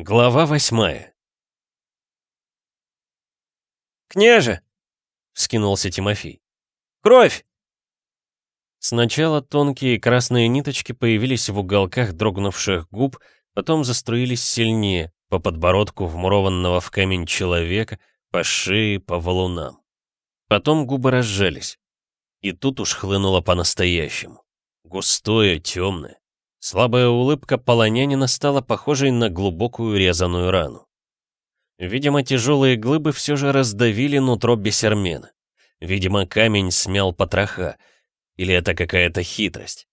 Глава восьмая «Княже!» — вскинулся Тимофей. «Кровь!» Сначала тонкие красные ниточки появились в уголках дрогнувших губ, потом заструились сильнее, по подбородку вмурованного в камень человека, по шее, по валунам. Потом губы разжались. И тут уж хлынуло по-настоящему. Густое, темное. Слабая улыбка полонянина стала похожей на глубокую резаную рану. Видимо, тяжелые глыбы все же раздавили нутро бесермена. Видимо, камень смял потроха. Или это какая-то хитрость?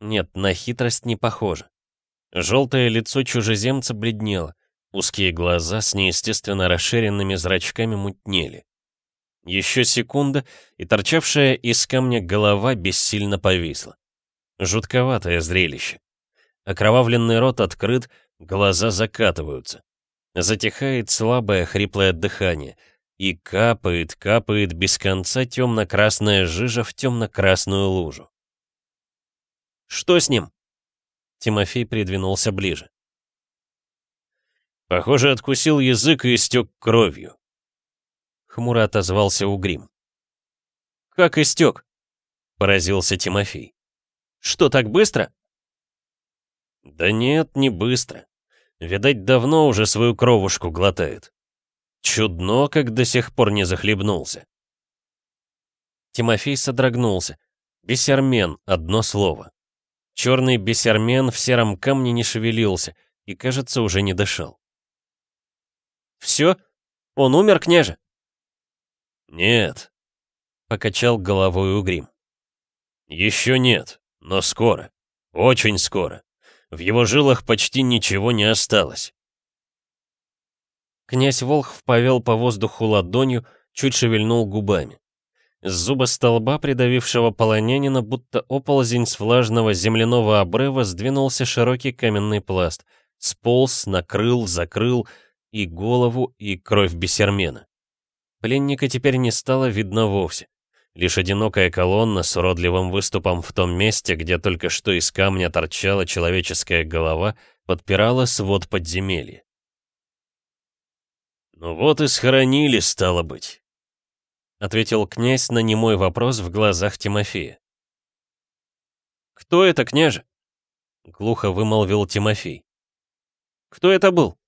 Нет, на хитрость не похоже. Желтое лицо чужеземца бледнело. Узкие глаза с неестественно расширенными зрачками мутнели. Еще секунда, и торчавшая из камня голова бессильно повисла. Жутковатое зрелище. Окровавленный рот открыт, глаза закатываются. Затихает слабое хриплое дыхание. И капает, капает без конца темно-красная жижа в темно-красную лужу. «Что с ним?» Тимофей придвинулся ближе. Похоже, откусил язык и истек кровью. Хмуро отозвался Угрим. «Как истек?» — поразился Тимофей. «Что, так быстро?» «Да нет, не быстро. Видать, давно уже свою кровушку глотает. Чудно, как до сих пор не захлебнулся». Тимофей содрогнулся. Бесермен — одно слово. Черный бесермен в сером камне не шевелился и, кажется, уже не дышал. «Все? Он умер, княже?» «Нет», — покачал головой Угрим. «Еще нет, но скоро. Очень скоро. В его жилах почти ничего не осталось». Князь Волхв повел по воздуху ладонью, чуть шевельнул губами. С зуба столба, придавившего полонянина, будто оползень с влажного земляного обрыва, сдвинулся широкий каменный пласт. Сполз, накрыл, закрыл и голову, и кровь бесермена. Пленника теперь не стало видно вовсе. Лишь одинокая колонна с уродливым выступом в том месте, где только что из камня торчала человеческая голова, подпирала свод подземелья. «Ну вот и схоронили, стало быть», — ответил князь на немой вопрос в глазах Тимофея. «Кто это, княже?» — глухо вымолвил Тимофей. «Кто это был?»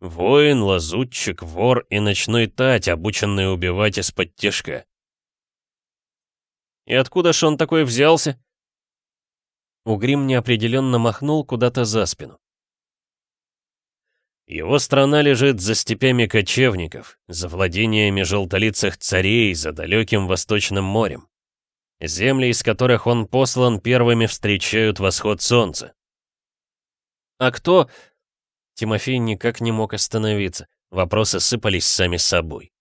Воин, лазутчик, вор и ночной тать, обученный убивать из-под тяжка. И откуда ж он такой взялся? Угрим неопределенно махнул куда-то за спину. Его страна лежит за степями кочевников, за владениями желтолицых царей, за далеким Восточным морем. Земли, из которых он послан, первыми встречают восход солнца. А кто Тимофей никак не мог остановиться. Вопросы сыпались сами собой.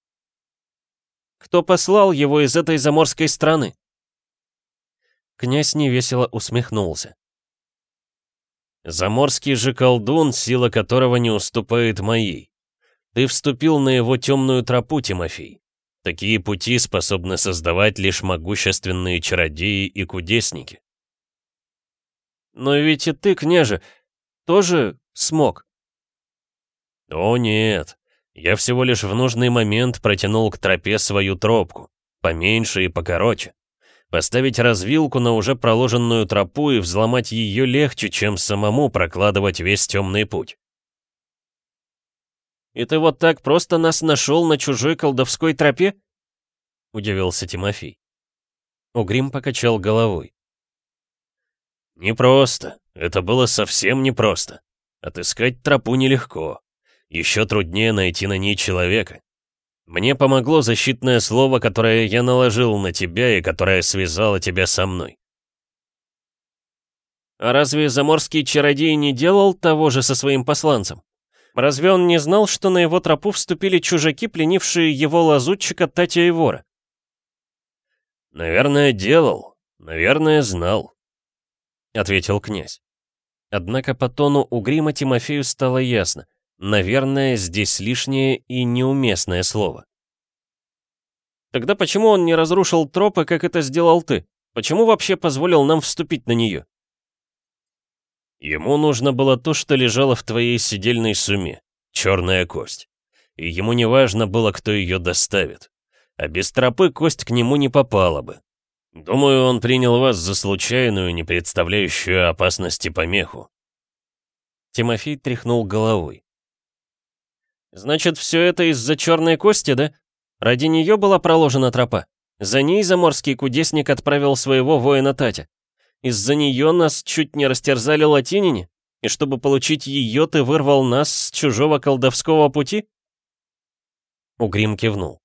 «Кто послал его из этой заморской страны?» Князь невесело усмехнулся. «Заморский же колдун, сила которого не уступает моей. Ты вступил на его темную тропу, Тимофей. Такие пути способны создавать лишь могущественные чародеи и кудесники». «Но ведь и ты, княже, тоже смог», «О нет, я всего лишь в нужный момент протянул к тропе свою тропку, поменьше и покороче. Поставить развилку на уже проложенную тропу и взломать ее легче, чем самому прокладывать весь темный путь». «И ты вот так просто нас нашел на чужой колдовской тропе?» — удивился Тимофей. Угрим покачал головой. «Непросто. Это было совсем непросто. Отыскать тропу нелегко. Еще труднее найти на ней человека. Мне помогло защитное слово, которое я наложил на тебя и которое связало тебя со мной. А разве заморский чародей не делал того же со своим посланцем? Разве он не знал, что на его тропу вступили чужаки, пленившие его лазутчика Татя и вора? «Наверное, делал. Наверное, знал», — ответил князь. Однако по тону у грима Тимофею стало ясно. Наверное, здесь лишнее и неуместное слово. Тогда почему он не разрушил тропы, как это сделал ты? Почему вообще позволил нам вступить на нее? Ему нужно было то, что лежало в твоей сидельной суме — черная кость. И ему не важно было, кто ее доставит. А без тропы кость к нему не попала бы. Думаю, он принял вас за случайную, не представляющую опасности помеху. Тимофей тряхнул головой. «Значит, все это из-за черной кости, да? Ради нее была проложена тропа? За ней заморский кудесник отправил своего воина Татя. Из-за нее нас чуть не растерзали латинине? И чтобы получить ее, ты вырвал нас с чужого колдовского пути?» Угрим кивнул.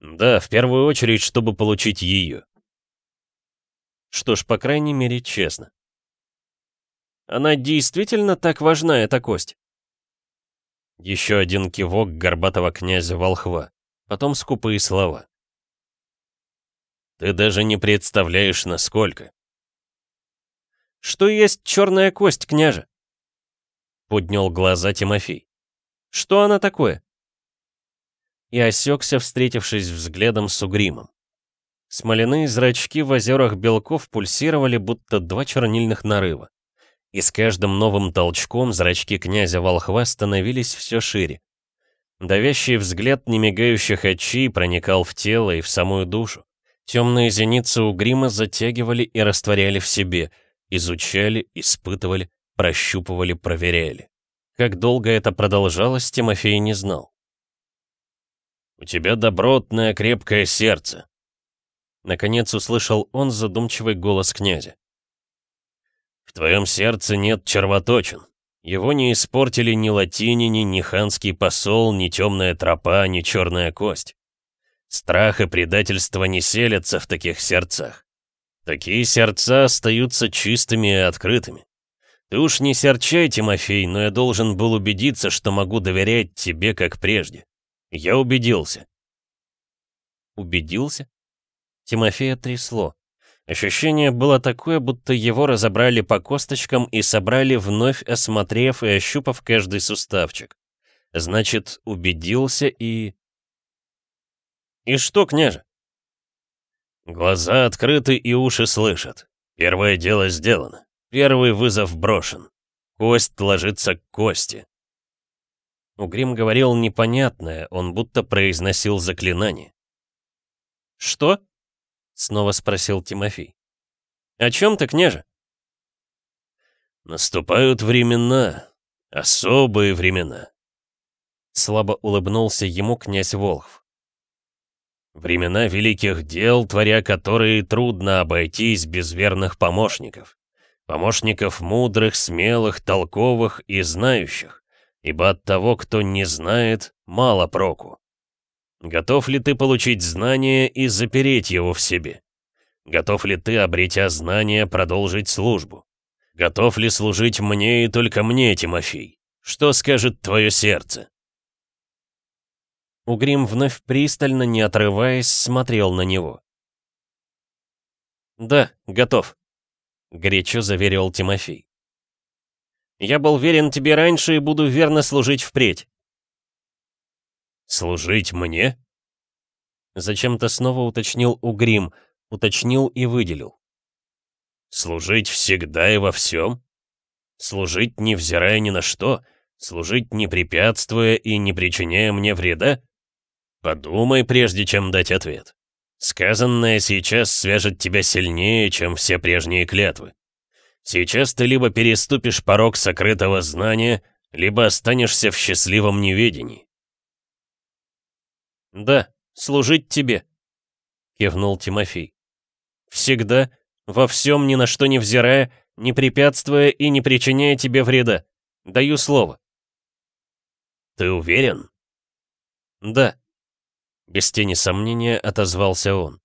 «Да, в первую очередь, чтобы получить ее». Что ж, по крайней мере, честно. Она действительно так важна, эта кость? Еще один кивок горбатого князя Волхва, потом скупые слова. Ты даже не представляешь, насколько. Что есть черная кость, княже? Поднял глаза Тимофей. Что она такое? И осекся, встретившись взглядом с угримом. Смоляные зрачки в озерах белков пульсировали, будто два чернильных нарыва и с каждым новым толчком зрачки князя Волхва становились все шире. Давящий взгляд немигающих очей проникал в тело и в самую душу. Темные зеницы у грима затягивали и растворяли в себе, изучали, испытывали, прощупывали, проверяли. Как долго это продолжалось, Тимофей не знал. «У тебя добротное, крепкое сердце», — наконец услышал он задумчивый голос князя. В твоем сердце нет червоточин. Его не испортили ни латинине, ни ханский посол, ни темная тропа, ни черная кость. Страх и предательство не селятся в таких сердцах. Такие сердца остаются чистыми и открытыми. Ты уж не серчай, Тимофей, но я должен был убедиться, что могу доверять тебе, как прежде. Я убедился. Убедился? Тимофея трясло. Ощущение было такое, будто его разобрали по косточкам и собрали, вновь осмотрев и ощупав каждый суставчик. Значит, убедился и... «И что, княже?» «Глаза открыты и уши слышат. Первое дело сделано. Первый вызов брошен. Кость ложится к кости». Угрим говорил непонятное, он будто произносил заклинание. «Что?» Снова спросил Тимофей. «О чем ты, княже?» «Наступают времена, особые времена», — слабо улыбнулся ему князь Волхв. «Времена великих дел, творя которые трудно обойтись без верных помощников. Помощников мудрых, смелых, толковых и знающих, ибо от того, кто не знает, мало проку. Готов ли ты получить знание и запереть его в себе? Готов ли ты, обретя знание, продолжить службу? Готов ли служить мне и только мне, Тимофей? Что скажет твое сердце?» Угрим вновь пристально, не отрываясь, смотрел на него. «Да, готов», — горячо заверил Тимофей. «Я был верен тебе раньше и буду верно служить впредь. «Служить мне?» Зачем-то снова уточнил Угрим, уточнил и выделил. «Служить всегда и во всем? Служить, невзирая ни на что? Служить, не препятствуя и не причиняя мне вреда? Подумай, прежде чем дать ответ. Сказанное сейчас свяжет тебя сильнее, чем все прежние клятвы. Сейчас ты либо переступишь порог сокрытого знания, либо останешься в счастливом неведении. «Да, служить тебе», — кивнул Тимофей. «Всегда, во всем ни на что не взирая, не препятствуя и не причиняя тебе вреда. Даю слово». «Ты уверен?» «Да», — без тени сомнения отозвался он.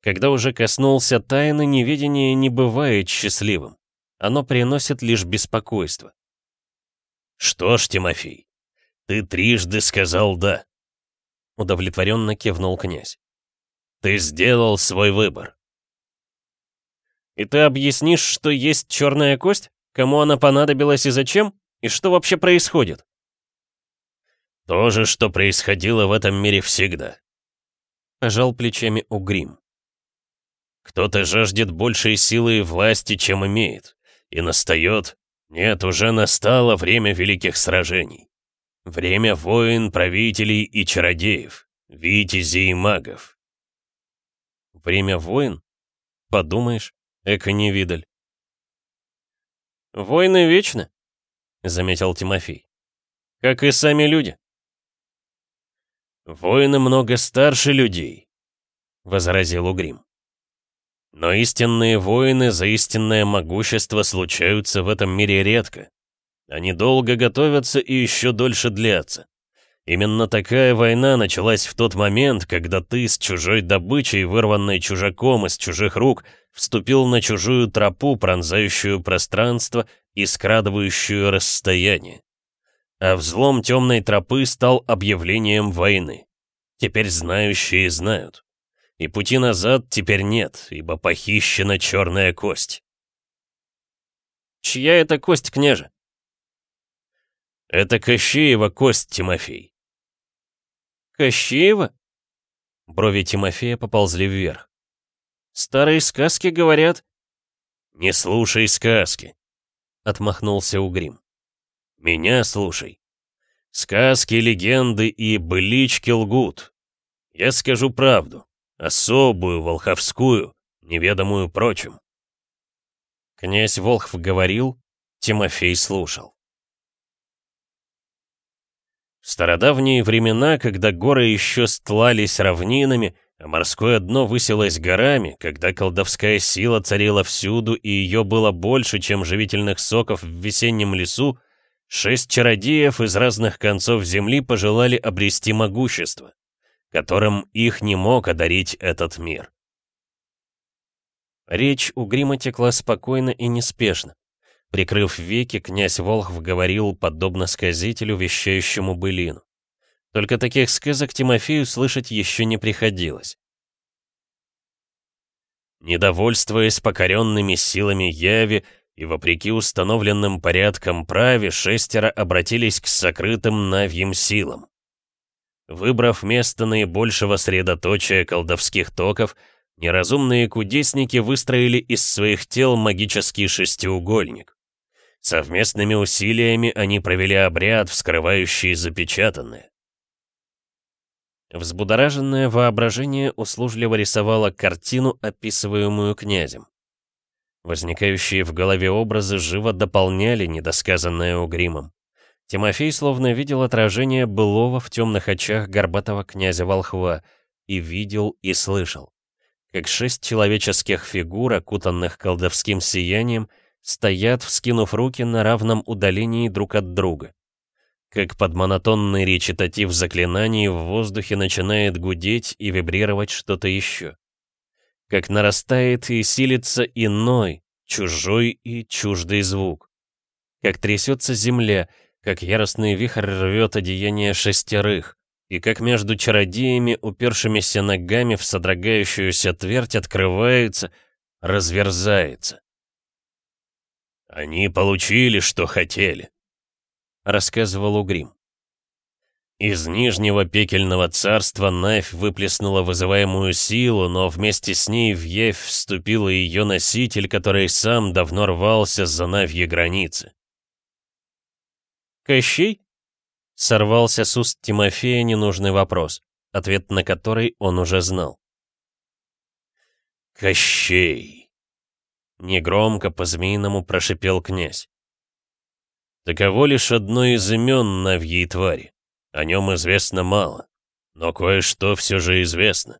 Когда уже коснулся тайны, неведение не бывает счастливым. Оно приносит лишь беспокойство. «Что ж, Тимофей, ты трижды сказал «да». — удовлетворенно кивнул князь. «Ты сделал свой выбор». «И ты объяснишь, что есть черная кость? Кому она понадобилась и зачем? И что вообще происходит?» «То же, что происходило в этом мире всегда», — пожал плечами Угрим. «Кто-то жаждет большей силы и власти, чем имеет, И настает, нет, уже настало время великих сражений. Время воин, правителей и чародеев, витязей и магов. Время воин? Подумаешь, эко-невидаль. «Войны вечны», — заметил Тимофей. «Как и сами люди». «Воины много старше людей», — возразил Угрим. «Но истинные воины за истинное могущество случаются в этом мире редко. Они долго готовятся и еще дольше длятся. Именно такая война началась в тот момент, когда ты с чужой добычей, вырванной чужаком из чужих рук, вступил на чужую тропу, пронзающую пространство и скрадывающую расстояние. А взлом темной тропы стал объявлением войны. Теперь знающие знают. И пути назад теперь нет, ибо похищена черная кость. «Чья это кость, княже?» «Это Кощеева кость, Тимофей. Кощеева?» Брови Тимофея поползли вверх. «Старые сказки говорят...» «Не слушай сказки», — отмахнулся Угрим. «Меня слушай. Сказки, легенды и былички лгут. Я скажу правду, особую, волховскую, неведомую прочим». Князь Волхв говорил, Тимофей слушал. В стародавние времена, когда горы еще стлались равнинами, а морское дно высилось горами, когда колдовская сила царила всюду и ее было больше, чем живительных соков в весеннем лесу, шесть чародеев из разных концов земли пожелали обрести могущество, которым их не мог одарить этот мир. Речь у Грима текла спокойно и неспешно. Прикрыв веки, князь Волхв говорил, подобно сказителю, вещающему былину. Только таких сказок Тимофею слышать еще не приходилось. Недовольствуясь покоренными силами Яви и вопреки установленным порядкам праве, шестеро обратились к сокрытым навьим силам. Выбрав место наибольшего средоточия колдовских токов, неразумные кудесники выстроили из своих тел магический шестиугольник. Совместными усилиями они провели обряд, вскрывающий запечатанное. Взбудораженное воображение услужливо рисовало картину, описываемую князем. Возникающие в голове образы живо дополняли недосказанное угримом. Тимофей словно видел отражение былого в темных очах горбатого князя Волхва и видел и слышал, как шесть человеческих фигур, окутанных колдовским сиянием, стоят, вскинув руки на равном удалении друг от друга. Как под монотонный речитатив заклинаний в воздухе начинает гудеть и вибрировать что-то еще. Как нарастает и силится иной, чужой и чуждый звук. Как трясется земля, как яростный вихрь рвет одеяние шестерых, и как между чародеями, упершимися ногами в содрогающуюся твердь, открывается, разверзается. «Они получили, что хотели», — рассказывал Угрим. Из Нижнего Пекельного Царства Навь выплеснула вызываемую силу, но вместе с ней в Явь вступил ее носитель, который сам давно рвался за Навьи границы. «Кощей?» — сорвался с уст Тимофея ненужный вопрос, ответ на который он уже знал. «Кощей!» Негромко по-змеиному прошипел князь. Таково лишь одно из имен Навьей твари. О нем известно мало, но кое-что все же известно.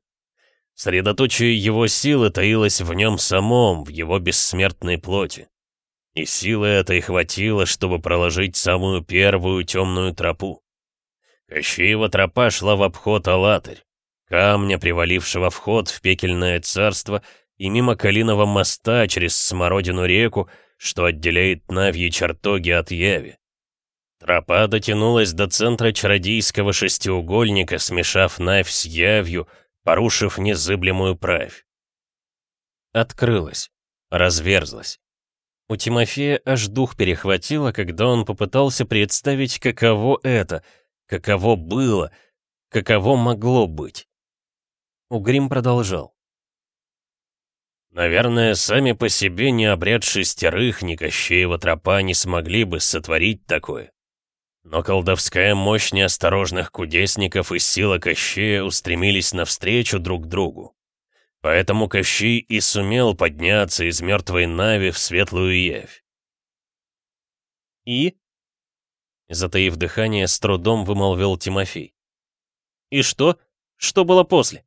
Средоточие его силы таилось в нем самом, в его бессмертной плоти. И силы этой хватило, чтобы проложить самую первую темную тропу. Кощеева тропа шла в обход Алатырь, камня, привалившего вход в пекельное царство и мимо Калиного моста через Смородину реку, что отделяет Навьи чертоги от Яви. Тропа дотянулась до центра чародейского шестиугольника, смешав Навь с Явью, порушив незыблемую правь. Открылась, разверзлась. У Тимофея аж дух перехватило, когда он попытался представить, каково это, каково было, каково могло быть. Угрим продолжал. Наверное, сами по себе ни обряд шестерых, ни Кощеева тропа не смогли бы сотворить такое. Но колдовская мощь неосторожных кудесников и сила Кощея устремились навстречу друг другу. Поэтому Кощей и сумел подняться из мертвой Нави в светлую явь. «И?» Затаив дыхание, с трудом вымолвил Тимофей. «И что? Что было после?»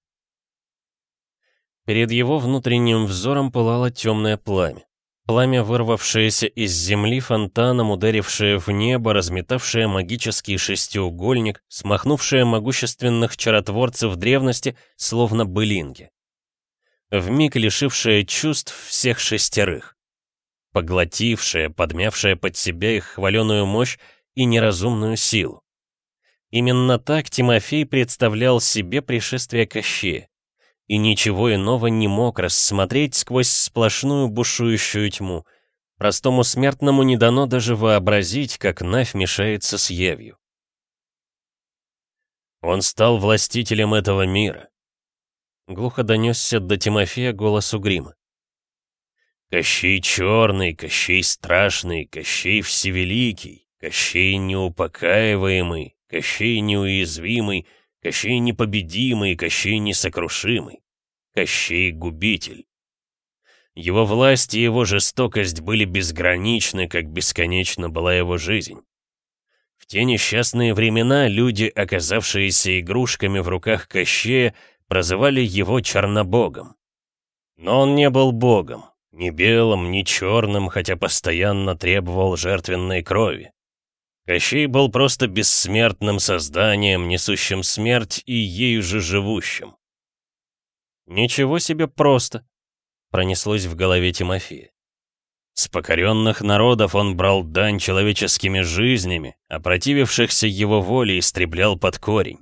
Перед его внутренним взором пылало темное пламя. Пламя, вырвавшееся из земли фонтаном, ударившее в небо, разметавшее магический шестиугольник, смахнувшее могущественных чаротворцев древности, словно былинки. Вмиг лишившее чувств всех шестерых. Поглотившее, подмявшее под себя их хваленую мощь и неразумную силу. Именно так Тимофей представлял себе пришествие Кощея и ничего иного не мог рассмотреть сквозь сплошную бушующую тьму. Простому смертному не дано даже вообразить, как Навь мешается с явью. Он стал властителем этого мира. Глухо донесся до Тимофея голос Угрима. Кощей черный, Кощей страшный, Кощей всевеликий, Кощей неупокаиваемый, Кощей неуязвимый, Кощей непобедимый, Кощей несокрушимый, Кощей губитель. Его власть и его жестокость были безграничны, как бесконечна была его жизнь. В те несчастные времена люди, оказавшиеся игрушками в руках Кощея, прозывали его Чернобогом. Но он не был богом, ни белым, ни черным, хотя постоянно требовал жертвенной крови. Кощей был просто бессмертным созданием, несущим смерть и ею же живущим. «Ничего себе просто!» — пронеслось в голове Тимофея. С покоренных народов он брал дань человеческими жизнями, а противившихся его воле истреблял под корень.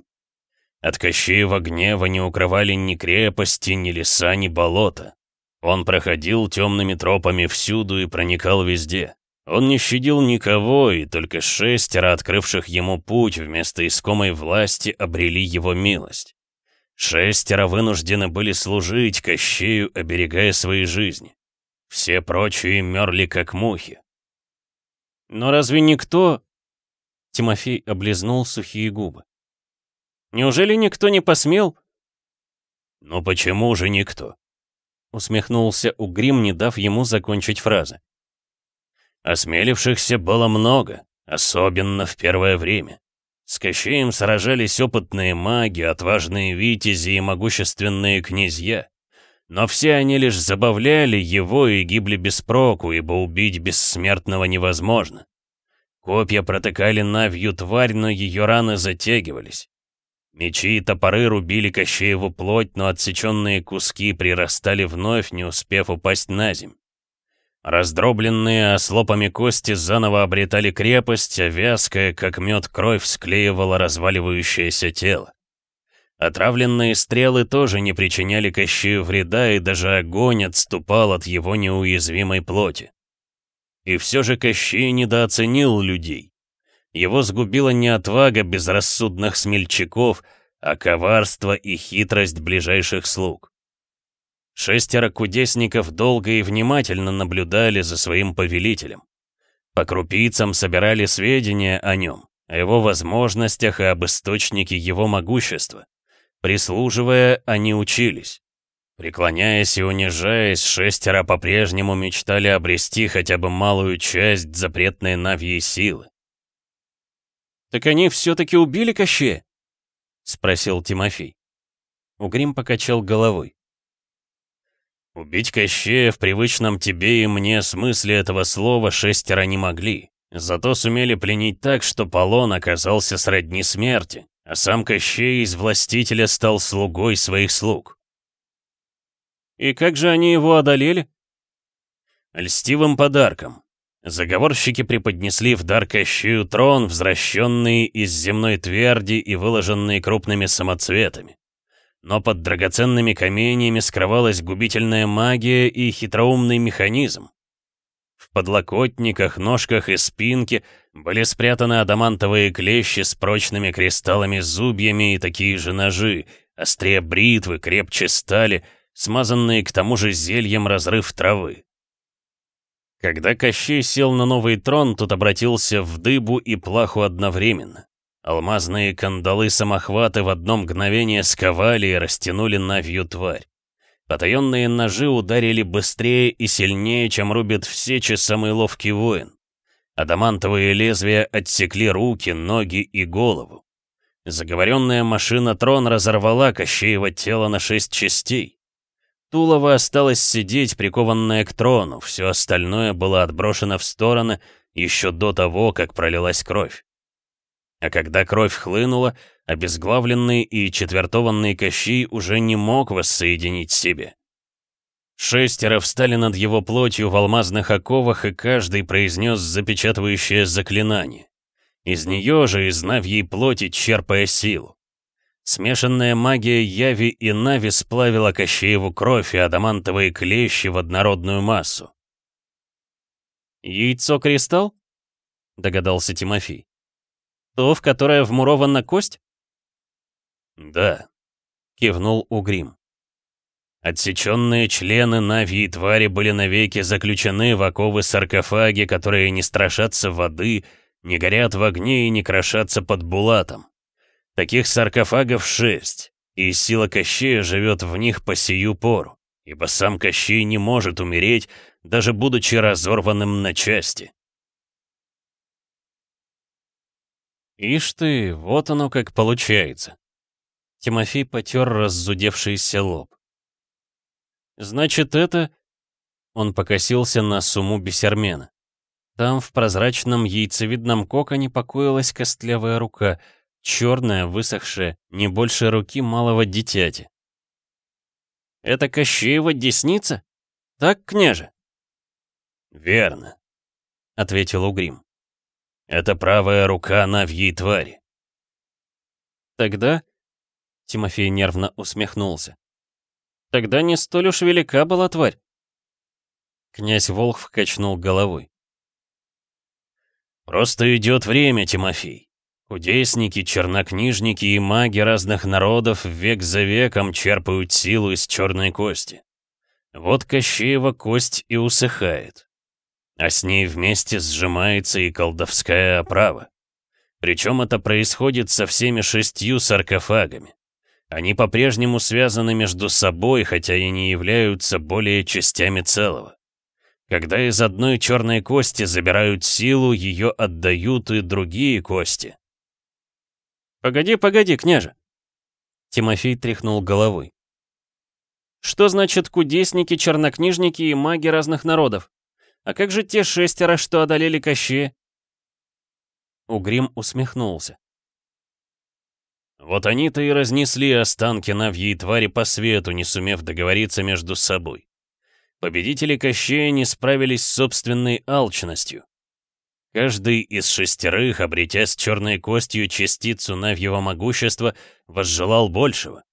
От Кощеева гнева не укрывали ни крепости, ни леса, ни болота. Он проходил темными тропами всюду и проникал везде. Он не щадил никого, и только шестеро, открывших ему путь вместо искомой власти, обрели его милость. Шестеро вынуждены были служить Кощею, оберегая свои жизни. Все прочие мерли, как мухи. «Но разве никто...» Тимофей облизнул сухие губы. «Неужели никто не посмел?» «Ну почему же никто?» Усмехнулся Угрим, не дав ему закончить фразы. Осмелившихся было много, особенно в первое время. С Кощеем сражались опытные маги, отважные витязи и могущественные князья. Но все они лишь забавляли его и гибли без проку, ибо убить бессмертного невозможно. Копья протыкали Навью тварь, но ее раны затягивались. Мечи и топоры рубили Кощееву плоть, но отсеченные куски прирастали вновь, не успев упасть на земь. Раздробленные ослопами кости заново обретали крепость, а вязкая, как мед, кровь склеивала разваливающееся тело. Отравленные стрелы тоже не причиняли Кощею вреда, и даже огонь отступал от его неуязвимой плоти. И все же Кощей недооценил людей. Его сгубила не отвага безрассудных смельчаков, а коварство и хитрость ближайших слуг. Шестеро кудесников долго и внимательно наблюдали за своим повелителем. По крупицам собирали сведения о нем, о его возможностях и об источнике его могущества. Прислуживая, они учились. Преклоняясь и унижаясь, шестеро по-прежнему мечтали обрести хотя бы малую часть запретной навьей силы. «Так они все-таки убили Кощея?» — спросил Тимофей. Угрим покачал головой. Убить Кощея в привычном тебе и мне смысле этого слова шестеро не могли. Зато сумели пленить так, что Полон оказался сродни смерти, а сам Кощей из властителя стал слугой своих слуг. И как же они его одолели? Льстивым подарком. Заговорщики преподнесли в дар Кощею трон, возвращенный из земной тверди и выложенный крупными самоцветами. Но под драгоценными каменьями скрывалась губительная магия и хитроумный механизм. В подлокотниках, ножках и спинке были спрятаны адамантовые клещи с прочными кристаллами зубьями и такие же ножи, острее бритвы, крепче стали, смазанные к тому же зельем разрыв травы. Когда Кощей сел на новый трон, тот обратился в дыбу и плаху одновременно. Алмазные кандалы-самохваты в одно мгновение сковали и растянули навью тварь. Потаенные ножи ударили быстрее и сильнее, чем рубит в сече самый ловкий воин. Адамантовые лезвия отсекли руки, ноги и голову. Заговоренная машина трон разорвала Кощеево тело на шесть частей. Тулово осталось сидеть, прикованное к трону, все остальное было отброшено в стороны еще до того, как пролилась кровь. А когда кровь хлынула, обезглавленный и четвертованный Кощей уже не мог воссоединить себе. Шестеро встали над его плотью в алмазных оковах, и каждый произнес запечатывающее заклинание. Из нее же, из Навьей плоти, черпая силу. Смешанная магия Яви и Нави сплавила Кощееву кровь и адамантовые клещи в однородную массу. «Яйцо-кристалл?» — догадался Тимофей. «То, в которое вмурована кость?» «Да», — кивнул Угрим. Отсеченные члены Навьи твари были навеки заключены в оковы саркофаги, которые не страшатся воды, не горят в огне и не крошатся под булатом. Таких саркофагов шесть, и сила Кощея живет в них по сию пору, ибо сам Кощей не может умереть, даже будучи разорванным на части. Ишь ты, вот оно как получается. Тимофей потер раззудевшийся лоб. Значит, это... Он покосился на сумму бесермена. Там в прозрачном яйцевидном коконе покоилась костлявая рука, черная, высохшая, не больше руки малого дитяти. «Это Кощеева десница? Так, княже?» «Верно», — ответил Угрим. «Это правая рука Навьей твари». «Тогда...» — Тимофей нервно усмехнулся. «Тогда не столь уж велика была тварь». Князь Волхв качнул головой. «Просто идет время, Тимофей. Кудесники, чернокнижники и маги разных народов век за веком черпают силу из черной кости. Вот Кощеева кость и усыхает. А с ней вместе сжимается и колдовская оправа. Причем это происходит со всеми шестью саркофагами. Они по-прежнему связаны между собой, хотя и не являются более частями целого. Когда из одной черной кости забирают силу, ее отдают и другие кости. «Погоди, погоди, княже!» Тимофей тряхнул головой. «Что значит кудесники, чернокнижники и маги разных народов? А как же те шестеро, что одолели Кощея?» Угрим усмехнулся. Вот они-то и разнесли останки Навьей твари по свету, не сумев договориться между собой. Победители Кощея не справились с собственной алчностью. Каждый из шестерых, обретя с черной костью частицу Навьего могущества, возжелал большего.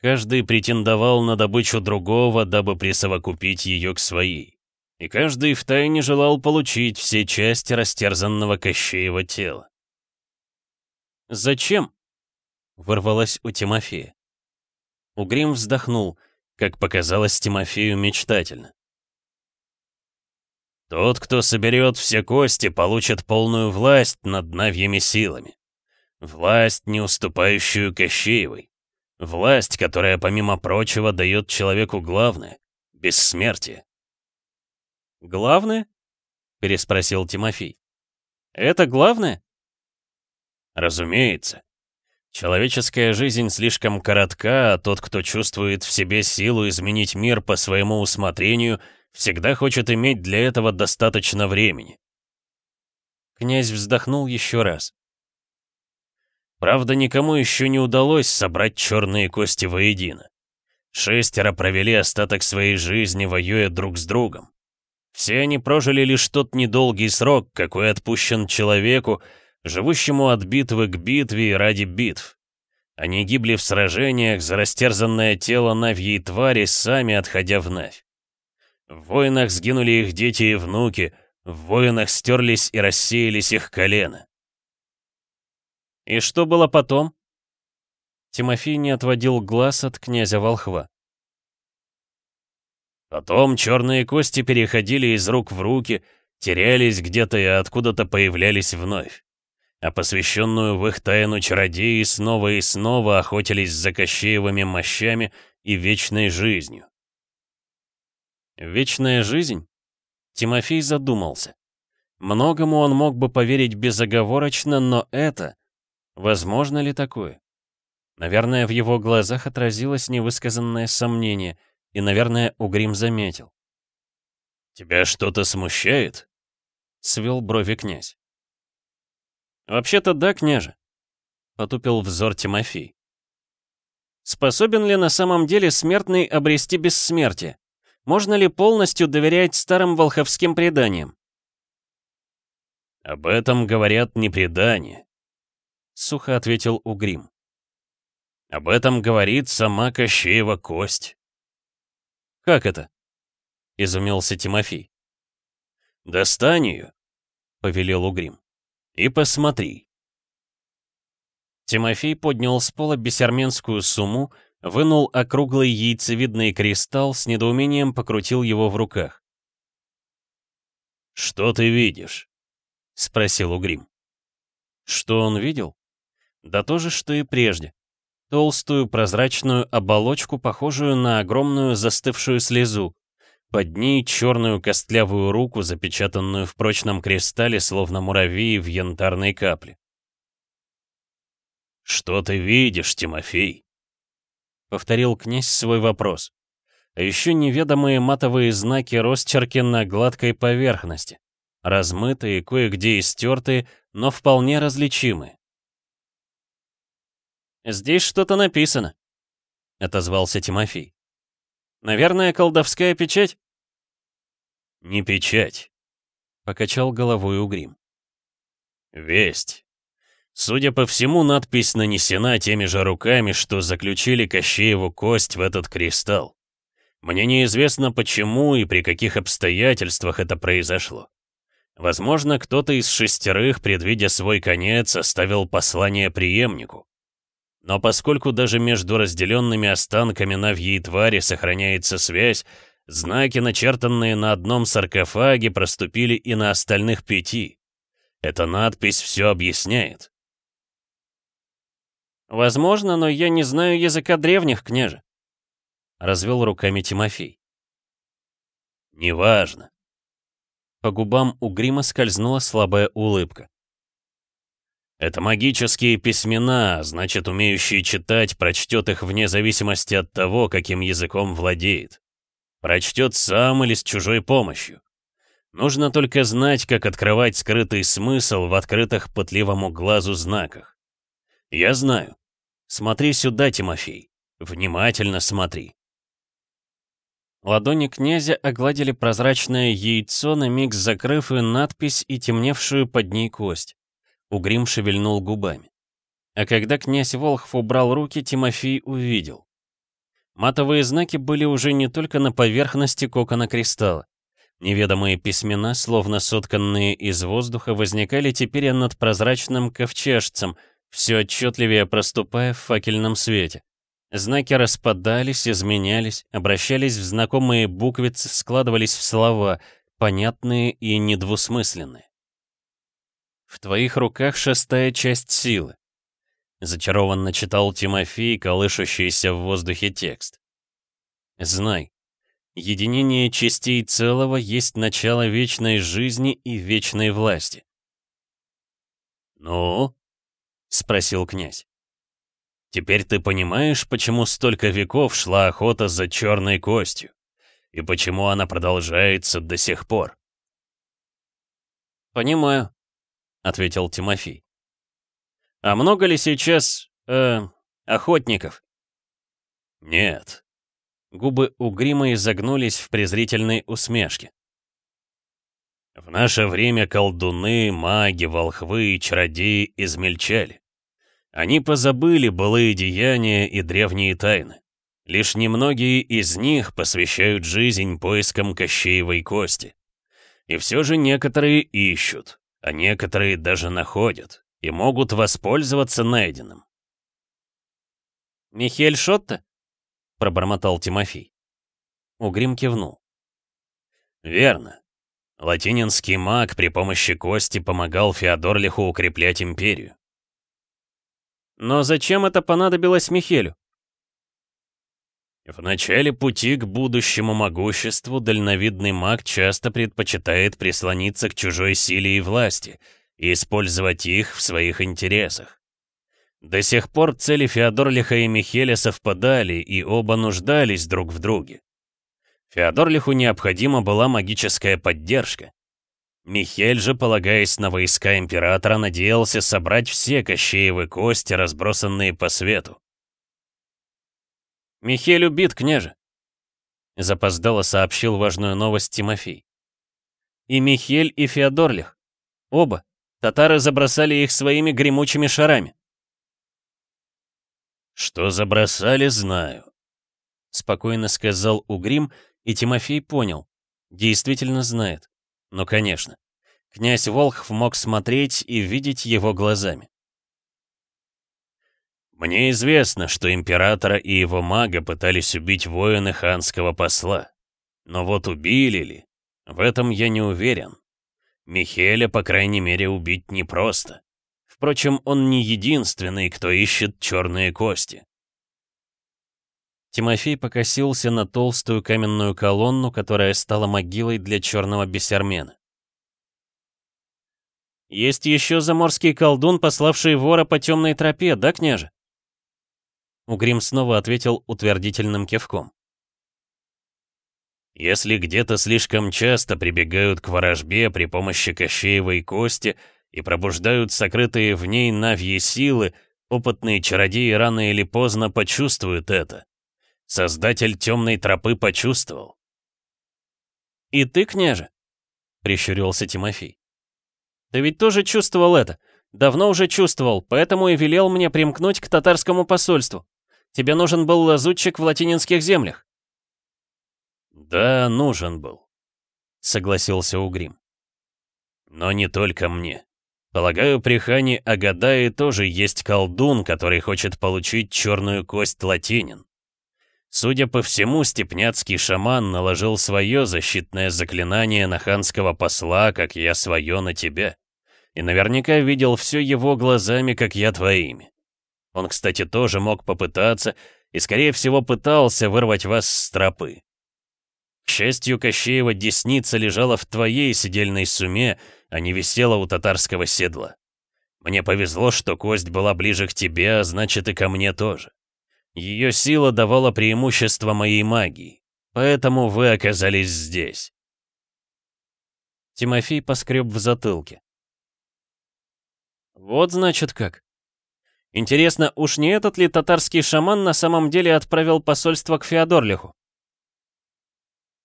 Каждый претендовал на добычу другого, дабы присовокупить ее к своей. И каждый втайне желал получить все части растерзанного Кощеева тела. «Зачем?» — вырвалось у Тимофея. Угрим вздохнул, как показалось Тимофею мечтательно. Тот, кто соберет все кости, получит полную власть над навьими силами. Власть, не уступающую Кощеевой. Власть, которая, помимо прочего, дает человеку главное — бессмертие. «Главное?» — переспросил Тимофей. «Это главное?» «Разумеется. Человеческая жизнь слишком коротка, а тот, кто чувствует в себе силу изменить мир по своему усмотрению — всегда хочет иметь для этого достаточно времени. Князь вздохнул еще раз. Правда, никому еще не удалось собрать черные кости воедино. Шестеро провели остаток своей жизни, воюя друг с другом. Все они прожили лишь тот недолгий срок, какой отпущен человеку, живущему от битвы к битве и ради битв. Они гибли в сражениях за растерзанное тело Навьей твари, сами отходя в Навь. В войнах сгинули их дети и внуки, в войнах стерлись и рассеялись их колено. И что было потом? Тимофей не отводил глаз от князя Волхва. Потом черные кости переходили из рук в руки, терялись где-то и откуда-то появлялись вновь. А посвященную в их тайну чародеи снова и снова охотились за Кощеевыми мощами и вечной жизнью. Вечная жизнь? Тимофей задумался. Многому он мог бы поверить безоговорочно, но это... Возможно ли такое? Наверное, в его глазах отразилось невысказанное сомнение, и, наверное, Угрим заметил. «Тебя что-то смущает?» — свел брови князь. «Вообще-то да, княже», — потупил взор Тимофей. «Способен ли на самом деле смертный обрести бессмертие? Можно ли полностью доверять старым волховским преданиям? «Об этом говорят не предания», — сухо ответил Угрим. «Об этом говорит сама Кощеева кость». «Как это?» — изумился Тимофей. «Достань ее», — повелел Угрим, — «и посмотри». Тимофей поднял с пола бесерменскую сумму, вынул округлый яйцевидный кристалл, с недоумением покрутил его в руках. «Что ты видишь?» — спросил Угрим. Что он видел? Да то же, что и прежде. Толстую прозрачную оболочку, похожую на огромную застывшую слезу. Под ней черную костлявую руку, запечатанную в прочном кристалле, словно муравьи в янтарной капле. «Что ты видишь, Тимофей?» — повторил князь свой вопрос. А еще неведомые матовые знаки росчерки на гладкой поверхности размытые, кое-где истертые, но вполне различимые. «Здесь что-то написано», — отозвался Тимофей. «Наверное, колдовская печать?» «Не печать», — покачал головой Угрим. «Весть. Судя по всему, надпись нанесена теми же руками, что заключили Кощееву кость в этот кристалл. Мне неизвестно, почему и при каких обстоятельствах это произошло. Возможно, кто-то из шестерых, предвидя свой конец, оставил послание преемнику. Но поскольку даже между разделенными останками Навьей твари сохраняется связь, знаки, начертанные на одном саркофаге, проступили и на остальных пяти. Эта надпись все объясняет. «Возможно, но я не знаю языка древних, княже», — развел руками Тимофей. «Неважно. По губам у Грима скользнула слабая улыбка. Это магические письмена, значит, умеющий читать прочтет их вне зависимости от того, каким языком владеет. Прочтет сам или с чужой помощью. Нужно только знать, как открывать скрытый смысл в открытых пытливому глазу знаках. Я знаю. Смотри сюда, Тимофей. Внимательно смотри. Ладони князя огладили прозрачное яйцо, на миг закрыв и надпись, и темневшую под ней кость. Угрим шевельнул губами. А когда князь Волхв убрал руки, Тимофей увидел. Матовые знаки были уже не только на поверхности кокона кристалла. Неведомые письмена, словно сотканные из воздуха, возникали теперь над прозрачным ковчежцем, все отчетливее проступая в факельном свете. Знаки распадались, изменялись, обращались в знакомые буквицы, складывались в слова, понятные и недвусмысленные. «В твоих руках шестая часть силы», — зачарованно читал Тимофей, колышущийся в воздухе текст. «Знай, единение частей целого есть начало вечной жизни и вечной власти». «Ну?» — спросил князь. Теперь ты понимаешь, почему столько веков шла охота за черной костью? И почему она продолжается до сих пор? «Понимаю», — ответил Тимофей. «А много ли сейчас, э, охотников?» «Нет». Губы у Грима изогнулись в презрительной усмешке. В наше время колдуны, маги, волхвы и чародеи измельчали. Они позабыли былые деяния и древние тайны. Лишь немногие из них посвящают жизнь поискам Кощеевой кости. И все же некоторые ищут, а некоторые даже находят и могут воспользоваться найденным. «Михель Шотта?» — пробормотал Тимофей. Угрим кивнул. Верно. Латининский маг при помощи кости помогал Феодорлиху укреплять империю. Но зачем это понадобилось Михелю? В начале пути к будущему могуществу дальновидный маг часто предпочитает прислониться к чужой силе и власти и использовать их в своих интересах. До сих пор цели Феодорлиха и Михеля совпадали, и оба нуждались друг в друге. Феодорлиху необходима была магическая поддержка. Михель же, полагаясь на войска Императора, надеялся собрать все Кощеевы кости, разбросанные по свету. «Михель убит, княже!» Запоздало сообщил важную новость Тимофей. «И Михель, и Феодорлих. Оба. Татары забросали их своими гремучими шарами». «Что забросали, знаю», — спокойно сказал Угрим, и Тимофей понял. Действительно знает. Ну, конечно. Князь Волхв мог смотреть и видеть его глазами. Мне известно, что императора и его мага пытались убить воины ханского посла. Но вот убили ли? В этом я не уверен. Михеля, по крайней мере, убить непросто. Впрочем, он не единственный, кто ищет черные кости. Тимофей покосился на толстую каменную колонну, которая стала могилой для черного бесермена. «Есть еще заморский колдун, пославший вора по темной тропе, да, княже?» Угрим снова ответил утвердительным кивком. «Если где-то слишком часто прибегают к ворожбе при помощи Кощеевой кости и пробуждают сокрытые в ней навьи силы, опытные чародеи рано или поздно почувствуют это. Создатель темной тропы почувствовал». «И ты, княже?» — прищурился Тимофей. «Ты ведь тоже чувствовал это. Давно уже чувствовал, поэтому и велел мне примкнуть к татарскому посольству. Тебе нужен был лазутчик в латининских землях». «Да, нужен был», — согласился Угрим. «Но не только мне. Полагаю, при хане Агадае тоже есть колдун, который хочет получить черную кость латинин. Судя по всему, степняцкий шаман наложил свое защитное заклинание на ханского посла, как я свое на тебя. И наверняка видел все его глазами, как я твоими. Он, кстати, тоже мог попытаться, и, скорее всего, пытался вырвать вас с тропы. К счастью, Кощеева десница лежала в твоей сидельной суме, а не висела у татарского седла. Мне повезло, что кость была ближе к тебе, а значит и ко мне тоже. Ее сила давала преимущество моей магии, поэтому вы оказались здесь. Тимофей поскреб в затылке. Вот значит как. Интересно, уж не этот ли татарский шаман на самом деле отправил посольство к Феодорлиху?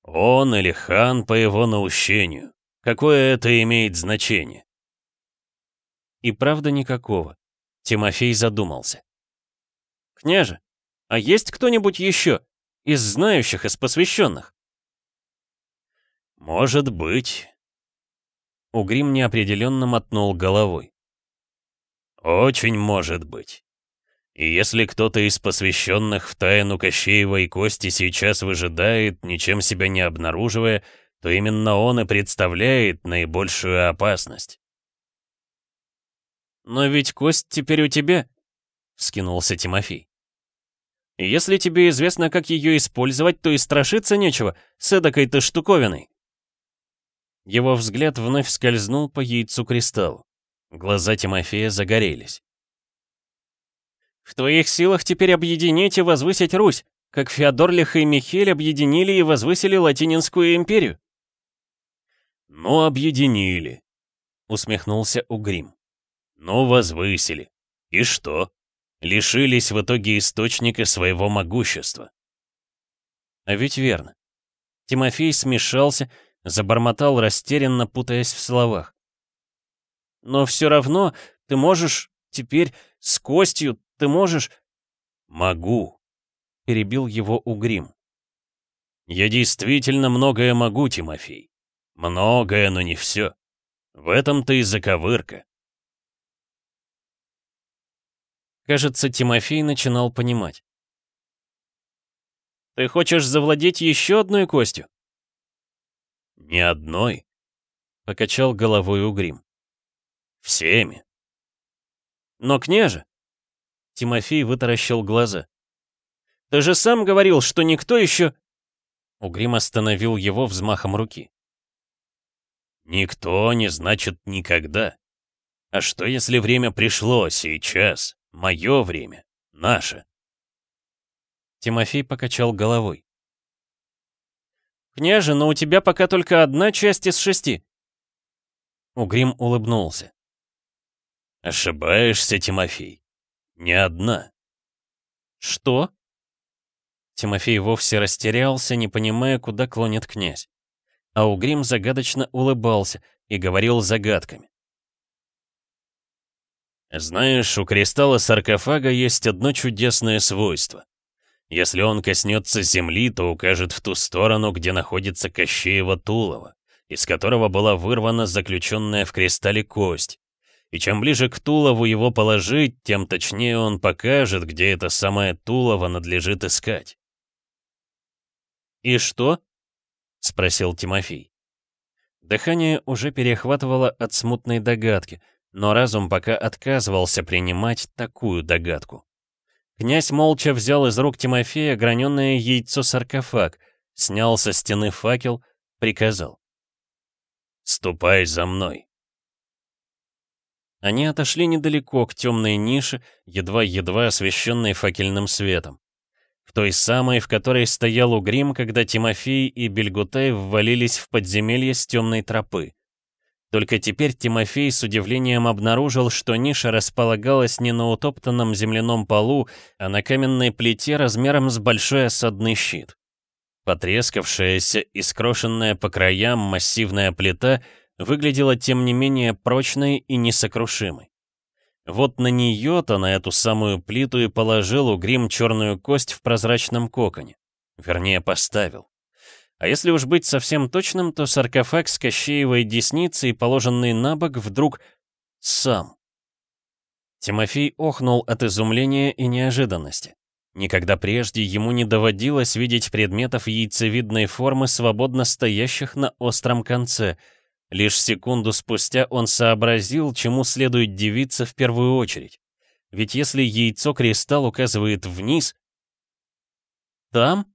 Он или хан по его наущению. Какое это имеет значение? И правда никакого. Тимофей задумался. Княже, а есть кто-нибудь еще? Из знающих, из посвященных? Может быть. Угрим неопределенно мотнул головой. Очень может быть. И если кто-то из посвященных в тайну Кощеевой кости сейчас выжидает, ничем себя не обнаруживая, то именно он и представляет наибольшую опасность. «Но ведь кость теперь у тебя», — вскинулся Тимофей. «Если тебе известно, как ее использовать, то и страшиться нечего с эдакой-то штуковиной». Его взгляд вновь скользнул по яйцу кристаллу. Глаза Тимофея загорелись. «В твоих силах теперь объединить и возвысить Русь, как Феодорлих и Михель объединили и возвысили Латининскую империю». «Ну, объединили», — усмехнулся Угрим. «Ну, возвысили. И что? Лишились в итоге источника своего могущества». А ведь верно. Тимофей смешался, забормотал растерянно, путаясь в словах. Но все равно ты можешь теперь с костью, ты можешь...» «Могу», — перебил его Угрим. «Я действительно многое могу, Тимофей. Многое, но не все. В этом-то и заковырка». Кажется, Тимофей начинал понимать. «Ты хочешь завладеть еще одной костью?» Ни одной?» — покачал головой Угрим. «Всеми». «Но, княже...» Тимофей вытаращил глаза. «Ты же сам говорил, что никто еще...» Угрим остановил его взмахом руки. «Никто не значит никогда. А что, если время пришло сейчас? Мое время, наше?» Тимофей покачал головой. «Княже, но у тебя пока только одна часть из шести». Угрим улыбнулся. «Ошибаешься, Тимофей. Не одна». «Что?» Тимофей вовсе растерялся, не понимая, куда клонит князь. А Угрим загадочно улыбался и говорил загадками. «Знаешь, у кристалла саркофага есть одно чудесное свойство. Если он коснется земли, то укажет в ту сторону, где находится Кощеево Тулово, из которого была вырвана заключенная в кристалле кость. И чем ближе к Тулову его положить, тем точнее он покажет, где это самое Тулово надлежит искать. «И что?» — спросил Тимофей. Дыхание уже перехватывало от смутной догадки, но разум пока отказывался принимать такую догадку. Князь молча взял из рук Тимофея граненое яйцо-саркофаг, снял со стены факел, приказал. «Ступай за мной». Они отошли недалеко к темной нише, едва-едва освещенной факельным светом в той самой, в которой стоял Угрим, когда Тимофей и Бельгутай ввалились в подземелье с темной тропы. Только теперь Тимофей с удивлением обнаружил, что ниша располагалась не на утоптанном земляном полу, а на каменной плите размером с большой осадный щит. Потрескавшаяся и скрошенная по краям массивная плита выглядела тем не менее прочной и несокрушимой. Вот на нее-то, на эту самую плиту и положил Угрим черную кость в прозрачном коконе. Вернее, поставил. А если уж быть совсем точным, то саркофаг с Кощеевой десницей, положенный на бок, вдруг сам. Тимофей охнул от изумления и неожиданности. Никогда прежде ему не доводилось видеть предметов яйцевидной формы, свободно стоящих на остром конце — Лишь секунду спустя он сообразил, чему следует дивиться в первую очередь. Ведь если яйцо-кристалл указывает вниз... «Там?»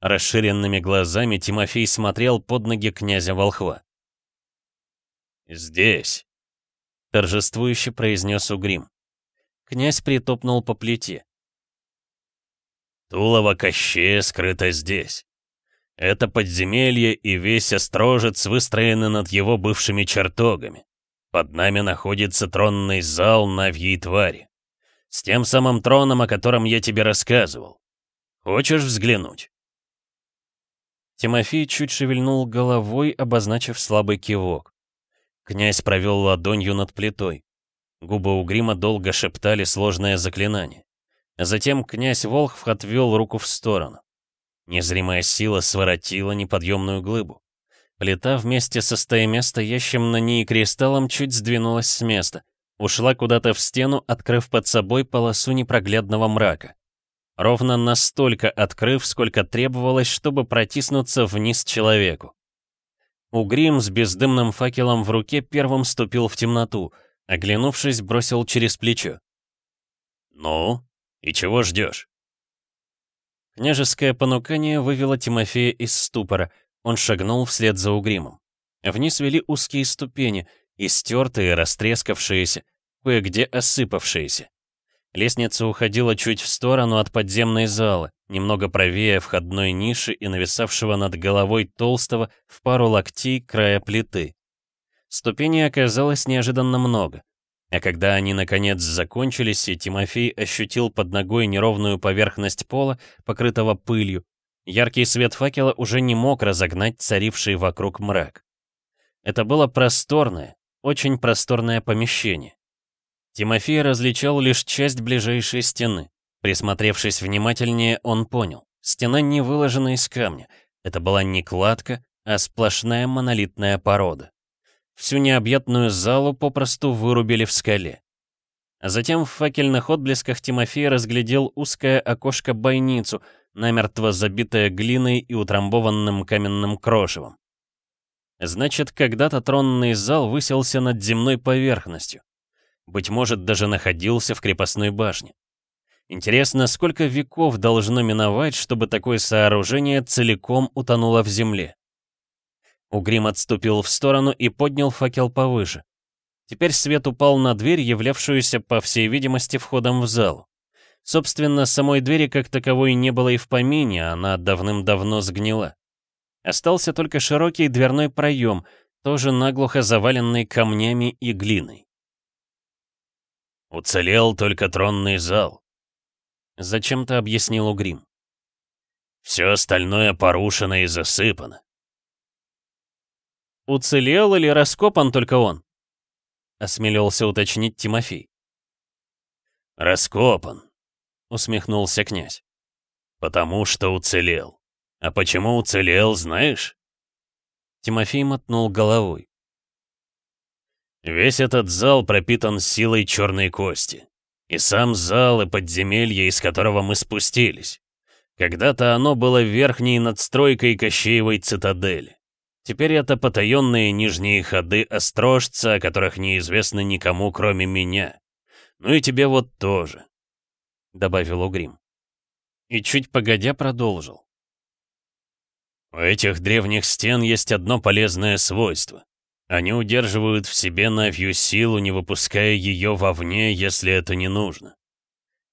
Расширенными глазами Тимофей смотрел под ноги князя Волхва. «Здесь», — торжествующе произнес Угрим. Князь притопнул по плите. «Тулово Кощея скрыто здесь. Это подземелье и весь острожец выстроены над его бывшими чертогами. Под нами находится тронный зал Навьей твари. С тем самым троном, о котором я тебе рассказывал. Хочешь взглянуть?» Тимофей чуть шевельнул головой, обозначив слабый кивок. Князь провел ладонью над плитой. Губы у грима долго шептали сложное заклинание. Затем князь Волхв отвел руку в сторону. Незримая сила своротила неподъемную глыбу. Плита вместе со стоящим на ней кристаллом чуть сдвинулась с места. Ушла куда-то в стену, открыв под собой полосу непроглядного мрака. Ровно настолько открыв, сколько требовалось, чтобы протиснуться вниз человеку. Угрим с бездымным факелом в руке первым ступил в темноту, оглянувшись, бросил через плечо. «Ну, и чего ждешь?» Княжеское понукание вывело Тимофея из ступора. Он шагнул вслед за угримом. Вниз вели узкие ступени, истертые, растрескавшиеся, кое-где осыпавшиеся. Лестница уходила чуть в сторону от подземной залы, немного правее входной ниши и нависавшего над головой толстого в пару локтей края плиты. Ступеней оказалось неожиданно много. А когда они наконец закончились, и Тимофей ощутил под ногой неровную поверхность пола, покрытого пылью, яркий свет факела уже не мог разогнать царивший вокруг мрак. Это было просторное, очень просторное помещение. Тимофей различал лишь часть ближайшей стены. Присмотревшись внимательнее, он понял. Стена не выложена из камня. Это была не кладка, а сплошная монолитная порода. Всю необъятную залу попросту вырубили в скале. А затем в факельных отблесках Тимофей разглядел узкое окошко-бойницу, намертво забитое глиной и утрамбованным каменным крошевом. Значит, когда-то тронный зал высился над земной поверхностью. Быть может, даже находился в крепостной башне. Интересно, сколько веков должно миновать, чтобы такое сооружение целиком утонуло в земле? Угрим отступил в сторону и поднял факел повыше. Теперь свет упал на дверь, являвшуюся, по всей видимости, входом в зал. Собственно, самой двери как таковой не было и в помине, она давным-давно сгнила. Остался только широкий дверной проем, тоже наглухо заваленный камнями и глиной. «Уцелел только тронный зал», — зачем-то объяснил Угрим. «Все остальное порушено и засыпано». «Уцелел или раскопан только он?» — осмелился уточнить Тимофей. «Раскопан», — усмехнулся князь. «Потому что уцелел. А почему уцелел, знаешь?» Тимофей мотнул головой. «Весь этот зал пропитан силой черной кости. И сам зал, и подземелье, из которого мы спустились. Когда-то оно было верхней надстройкой Кощеевой цитадели. Теперь это потаенные нижние ходы острожца, о которых неизвестно никому, кроме меня. Ну и тебе вот тоже», — добавил Угрим. И чуть погодя продолжил. У этих древних стен есть одно полезное свойство. Они удерживают в себе Навью силу, не выпуская ее вовне, если это не нужно.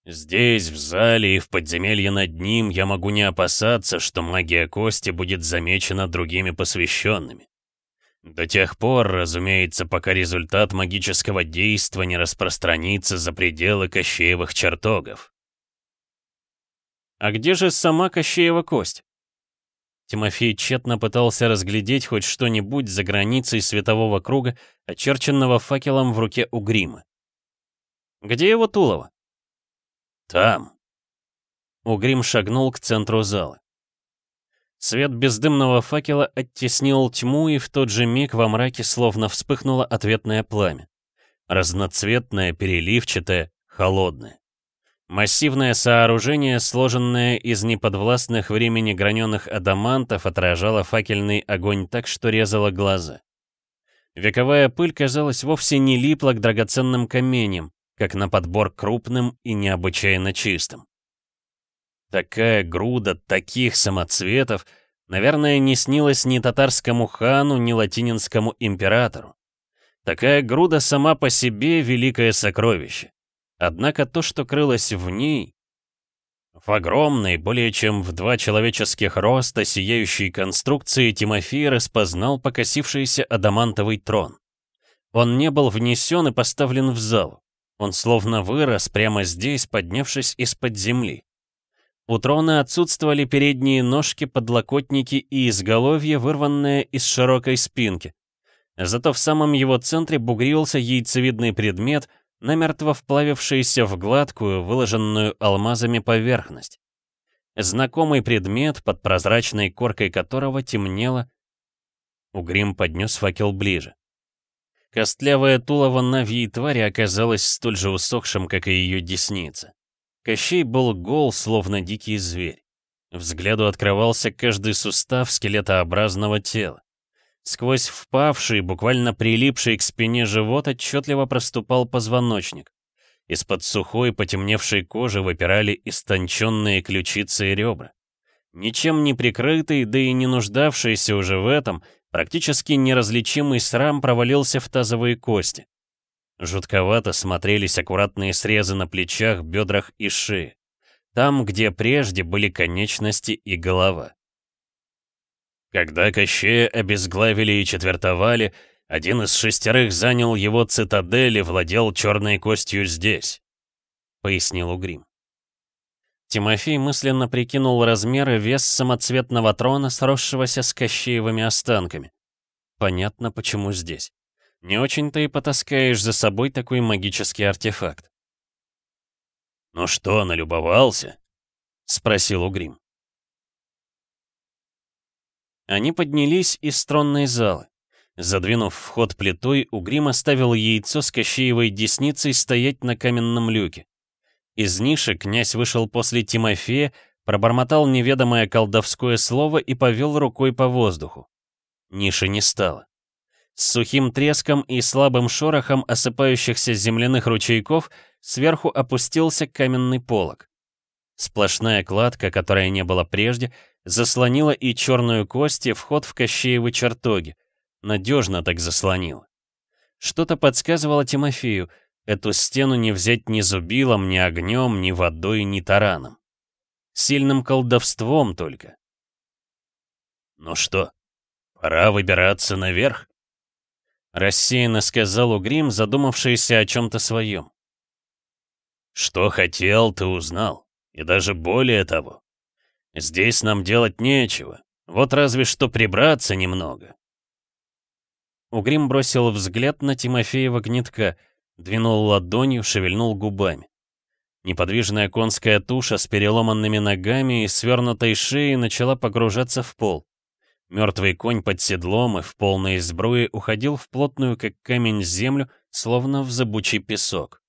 Здесь, в зале и в подземелье над ним я могу не опасаться, что магия кости будет замечена другими посвященными. До тех пор, разумеется, пока результат магического действа не распространится за пределы Кощеевых чертогов. «А где же сама Кощеева кость?» Тимофей тщетно пытался разглядеть хоть что-нибудь за границей светового круга, очерченного факелом в руке у грима. «Где его Тулово?» «Там». Угрим шагнул к центру зала. Свет бездымного факела оттеснил тьму, и в тот же миг во мраке словно вспыхнуло ответное пламя. Разноцветное, переливчатое, холодное. Массивное сооружение, сложенное из неподвластных времени граненых адамантов, отражало факельный огонь так, что резало глаза. Вековая пыль, казалось, вовсе не липла к драгоценным каменьям, как на подбор крупным и необычайно чистым. Такая груда таких самоцветов, наверное, не снилась ни татарскому хану, ни латининскому императору. Такая груда сама по себе великое сокровище. Однако то, что крылось в ней, в огромной, более чем в два человеческих роста, сияющей конструкции Тимофей распознал покосившийся адамантовый трон. Он не был внесен и поставлен в зал. Он словно вырос прямо здесь, поднявшись из-под земли. У трона отсутствовали передние ножки, подлокотники и изголовье, вырванное из широкой спинки. Зато в самом его центре бугрился яйцевидный предмет — намертво вплавившийся в гладкую, выложенную алмазами поверхность. Знакомый предмет, под прозрачной коркой которого темнело. Угрим поднес факел ближе. Костлявое тулово навьей твари оказалось столь же усохшим, как и ее десница. Кощей был гол, словно дикий зверь. Взгляду открывался каждый сустав скелетообразного тела. Сквозь впавший, буквально прилипший к спине живот отчетливо проступал позвоночник. Из-под сухой, потемневшей кожи выпирали истонченные ключицы и ребра. Ничем не прикрытый, да и не нуждавшийся уже в этом, практически неразличимый срам провалился в тазовые кости. Жутковато смотрелись аккуратные срезы на плечах, бедрах и шее. Там, где прежде были конечности и голова. Когда Кощея обезглавили и четвертовали, один из шестерых занял его цитадель и владел черной костью здесь», — пояснил Угрим. Тимофей мысленно прикинул размеры вес самоцветного трона, сросшегося с Кощеевыми останками. Понятно, почему здесь. Не очень-то и потаскаешь за собой такой магический артефакт. «Ну что, налюбовался?» — спросил Угрим. Они поднялись из тронной залы. Задвинув вход плитой, Угрим оставил яйцо с Кощеевой десницей стоять на каменном люке. Из ниши князь вышел после Тимофея, пробормотал неведомое колдовское слово и повел рукой по воздуху. Ниши не стало. С сухим треском и слабым шорохом осыпающихся земляных ручейков сверху опустился каменный полог. Сплошная кладка, которая не было прежде, заслонила и черную кость, и вход в Кощеевы чертоги. Надежно так заслонила. Что-то подсказывало Тимофею, эту стену не взять ни зубилом, ни огнем, ни водой, ни тараном. Сильным колдовством только. «Ну что, пора выбираться наверх?» Рассеянно сказал Угрим, задумавшийся о чем-то своем. «Что хотел, ты узнал. И даже более того. Здесь нам делать нечего. Вот разве что прибраться немного». Угрим бросил взгляд на Тимофеева гнетка, двинул ладонью, шевельнул губами. Неподвижная конская туша с переломанными ногами и свернутой шеей начала погружаться в пол. Мертвый конь под седлом и в полной сбруе уходил в плотную, как камень, землю, словно в забучий песок.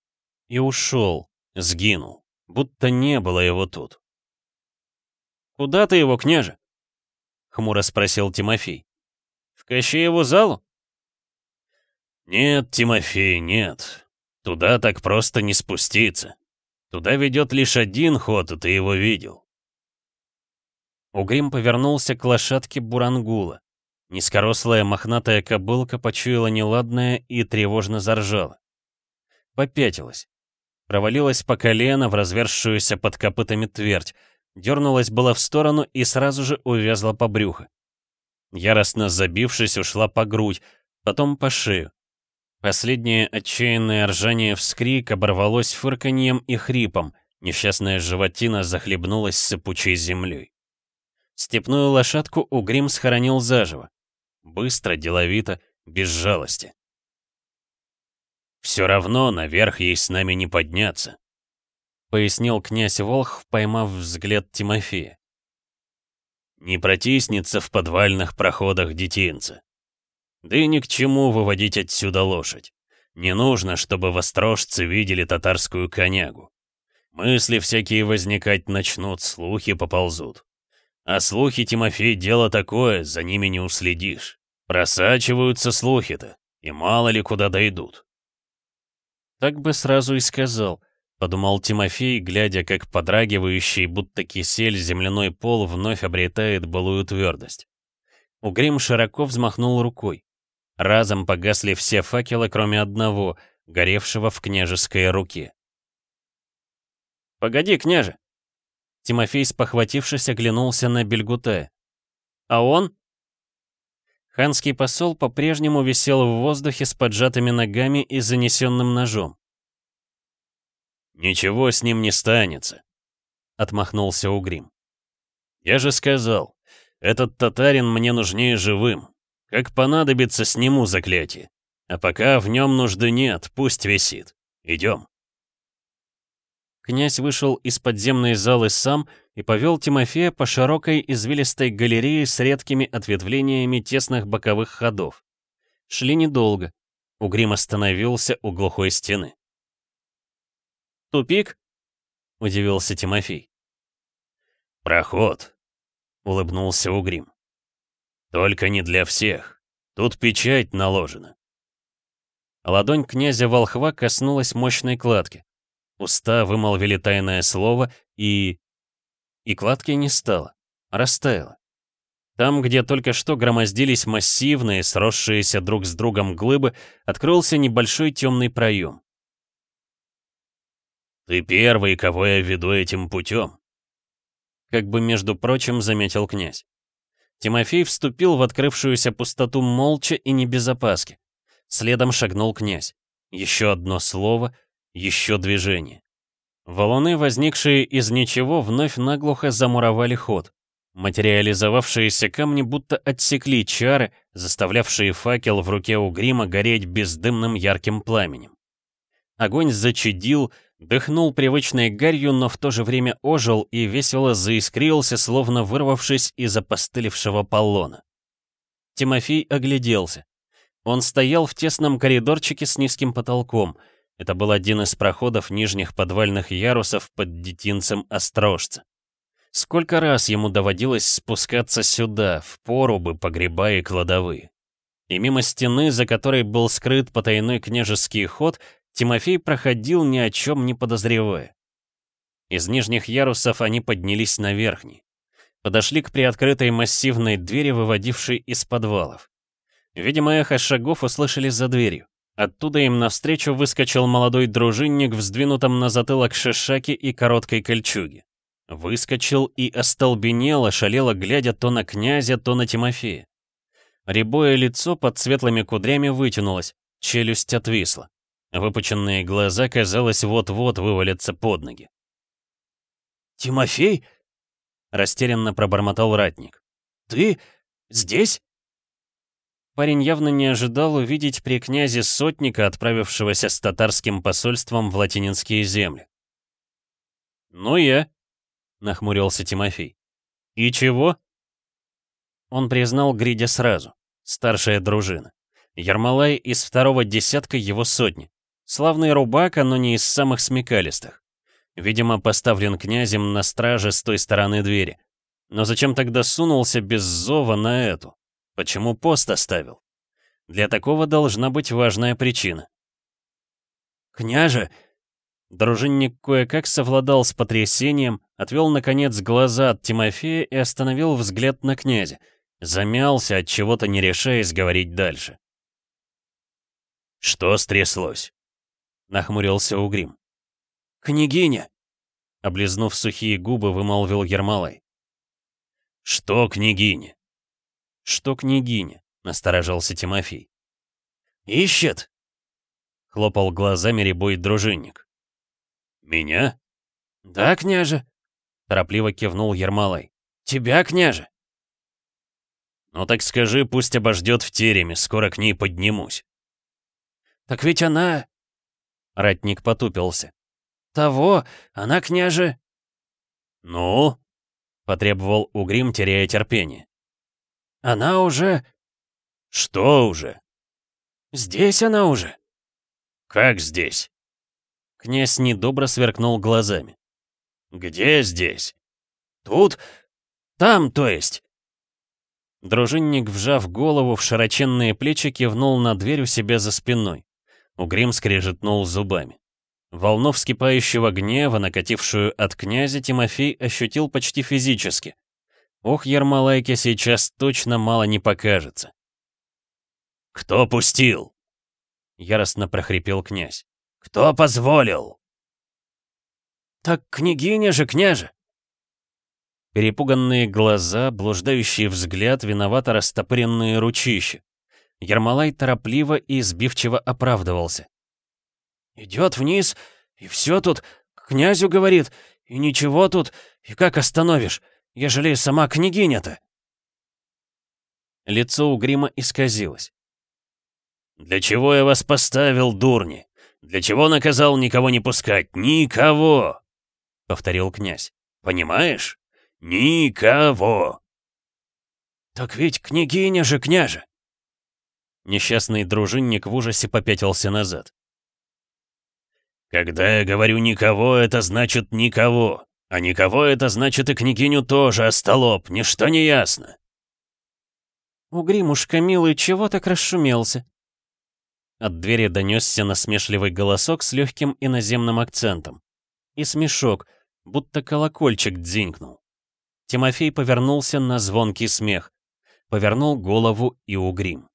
И ушел, сгинул, будто не было его тут. «Куда ты его, княже?» — хмуро спросил Тимофей. «В Кощееву залу?» «Нет, Тимофей, нет. Туда так просто не спуститься. Туда ведет лишь один ход, и ты его видел. Угрим повернулся к лошадке Бурангула. Низкорослая мохнатая кобылка почуяла неладное и тревожно заржала. Попятилась. Провалилась по колено в разверзшуюся под копытами твердь, дернулась была в сторону и сразу же увязла по брюху. Яростно забившись, ушла по грудь, потом по шею. Последнее отчаянное ржание вскрик оборвалось фырканьем и хрипом, несчастная животина захлебнулась сыпучей землей. Степную лошадку Угрим схоронил заживо. Быстро, деловито, без жалости. «Все равно наверх ей с нами не подняться», — пояснил князь Волх, поймав взгляд Тимофея. «Не протиснется в подвальных проходах детинца. Да и ни к чему выводить отсюда лошадь. Не нужно, чтобы вострожцы видели татарскую конягу. Мысли всякие возникать начнут, слухи поползут. А слухи, Тимофей, дело такое, за ними не уследишь. Просачиваются слухи-то, и мало ли куда дойдут. Так бы сразу и сказал, подумал Тимофей, глядя, как подрагивающий, будто кисель, земляной пол вновь обретает былую твердость. Угрим широко взмахнул рукой. Разом погасли все факелы, кроме одного, горевшего в княжеской руке. «Погоди, княже!» Тимофей, спохватившись, оглянулся на Бельгуте. «А он?» Ханский посол по-прежнему висел в воздухе с поджатыми ногами и занесенным ножом. «Ничего с ним не станется», — отмахнулся Угрим. «Я же сказал, этот татарин мне нужнее живым. Как понадобится, сниму заклятие. А пока в нем нужды нет, пусть висит. Идем. Князь вышел из подземной залы сам и повел Тимофея по широкой извилистой галерее с редкими ответвлениями тесных боковых ходов. Шли недолго. Угрим остановился у глухой стены. «Тупик?» — удивился Тимофей. «Проход», — улыбнулся Угрим. Только не для всех. Тут печать наложена. Ладонь князя Волхва коснулась мощной кладки. Уста вымолвили тайное слово, и... И кладки не стало, растаяла. Там, где только что громоздились массивные, сросшиеся друг с другом глыбы, открылся небольшой темный проем. «Ты первый, кого я веду этим путем», — как бы, между прочим, заметил князь. Тимофей вступил в открывшуюся пустоту молча и не без опаски. Следом шагнул князь. Еще одно слово, еще движение. Валуны, возникшие из ничего, вновь наглухо замуровали ход. Материализовавшиеся камни будто отсекли чары, заставлявшие факел в руке у грима гореть бездымным ярким пламенем. Огонь зачадил, Дыхнул привычной гарью, но в то же время ожил и весело заискрился, словно вырвавшись из опостылевшего полона. Тимофей огляделся. Он стоял в тесном коридорчике с низким потолком. Это был один из проходов нижних подвальных ярусов под детинцем Острожца. Сколько раз ему доводилось спускаться сюда, в порубы, погреба и кладовые. И мимо стены, за которой был скрыт потайной княжеский ход, Тимофей проходил ни о чем не подозревая. Из нижних ярусов они поднялись на верхний. Подошли к приоткрытой массивной двери, выводившей из подвалов. Видимо, эхо шагов услышали за дверью. Оттуда им навстречу выскочил молодой дружинник в сдвинутом на затылок шишаке и короткой кольчуге. Выскочил и остолбенело, шалело, глядя то на князя, то на Тимофея. Рябое лицо под светлыми кудрями вытянулось, челюсть отвисла. Выпученные глаза, казалось, вот-вот вывалятся под ноги. «Тимофей?» — растерянно пробормотал ратник. «Ты здесь?» Парень явно не ожидал увидеть при князе сотника, отправившегося с татарским посольством в латининские земли. «Ну я», — нахмурился Тимофей. «И чего?» Он признал Гридя сразу. Старшая дружина. Ермолай из второго десятка его сотни. Славный рубака, но не из самых смекалистых. Видимо, поставлен князем на страже с той стороны двери. Но зачем тогда сунулся без зова на эту? Почему пост оставил? Для такого должна быть важная причина. «Княже!» Дружинник кое-как совладал с потрясением, отвел, наконец, глаза от Тимофея и остановил взгляд на князя. Замялся, от чего-то не решаясь говорить дальше. «Что стряслось?» — нахмурился Угрим. «Княгиня!» — облизнув сухие губы, вымолвил Ермолай. «Что княгиня?» «Что княгиня?» — насторожился Тимофей. «Ищет!» — хлопал глазами рябой дружинник. «Меня?» «Да, княже!» — торопливо кивнул Ермолай. «Тебя, княже!» «Ну так скажи, пусть обождет в тереме, скоро к ней поднимусь». «Так ведь она...» Ратник потупился. «Того, она, княже...» «Ну?» — потребовал Угрим, теряя терпение. Она уже... Что уже? Здесь она уже. Как здесь? Князь недобро сверкнул глазами. Где здесь? Тут... Там, то есть. Дружинник, вжав голову в широченные плечи, кивнул на дверь у себя за спиной. Угрим скрежетнул зубами. Волну вскипающего гнева, накатившую от князя, Тимофей ощутил почти физически. Ох, Ермолайке сейчас точно мало не покажется. «Кто пустил?» — яростно прохрипел князь. «Кто позволил?» «Так княгиня же, княже!» Перепуганные глаза, блуждающий взгляд, виновато растопыренные ручища. Ермолай торопливо и сбивчиво оправдывался. «Идет вниз, и все тут, князю говорит, и ничего тут, и как остановишь? ежели сама княгиня-то?» Лицо у грима исказилось. «Для чего я вас поставил, дурни? Для чего наказал никого не пускать? Никого!» — повторил князь. «Понимаешь? Никого!» «Так ведь княгиня же, княже!» Несчастный дружинник в ужасе попятился назад. «Когда я говорю «никого», это значит «никого». А никого это значит и княгиню тоже, остолоп, ничто не ясно. Угримушка, милый, чего так расшумелся? От двери донесся насмешливый голосок с легким иноземным акцентом. И смешок, будто колокольчик дзинькнул. Тимофей повернулся на звонкий смех. Повернул голову и угрим.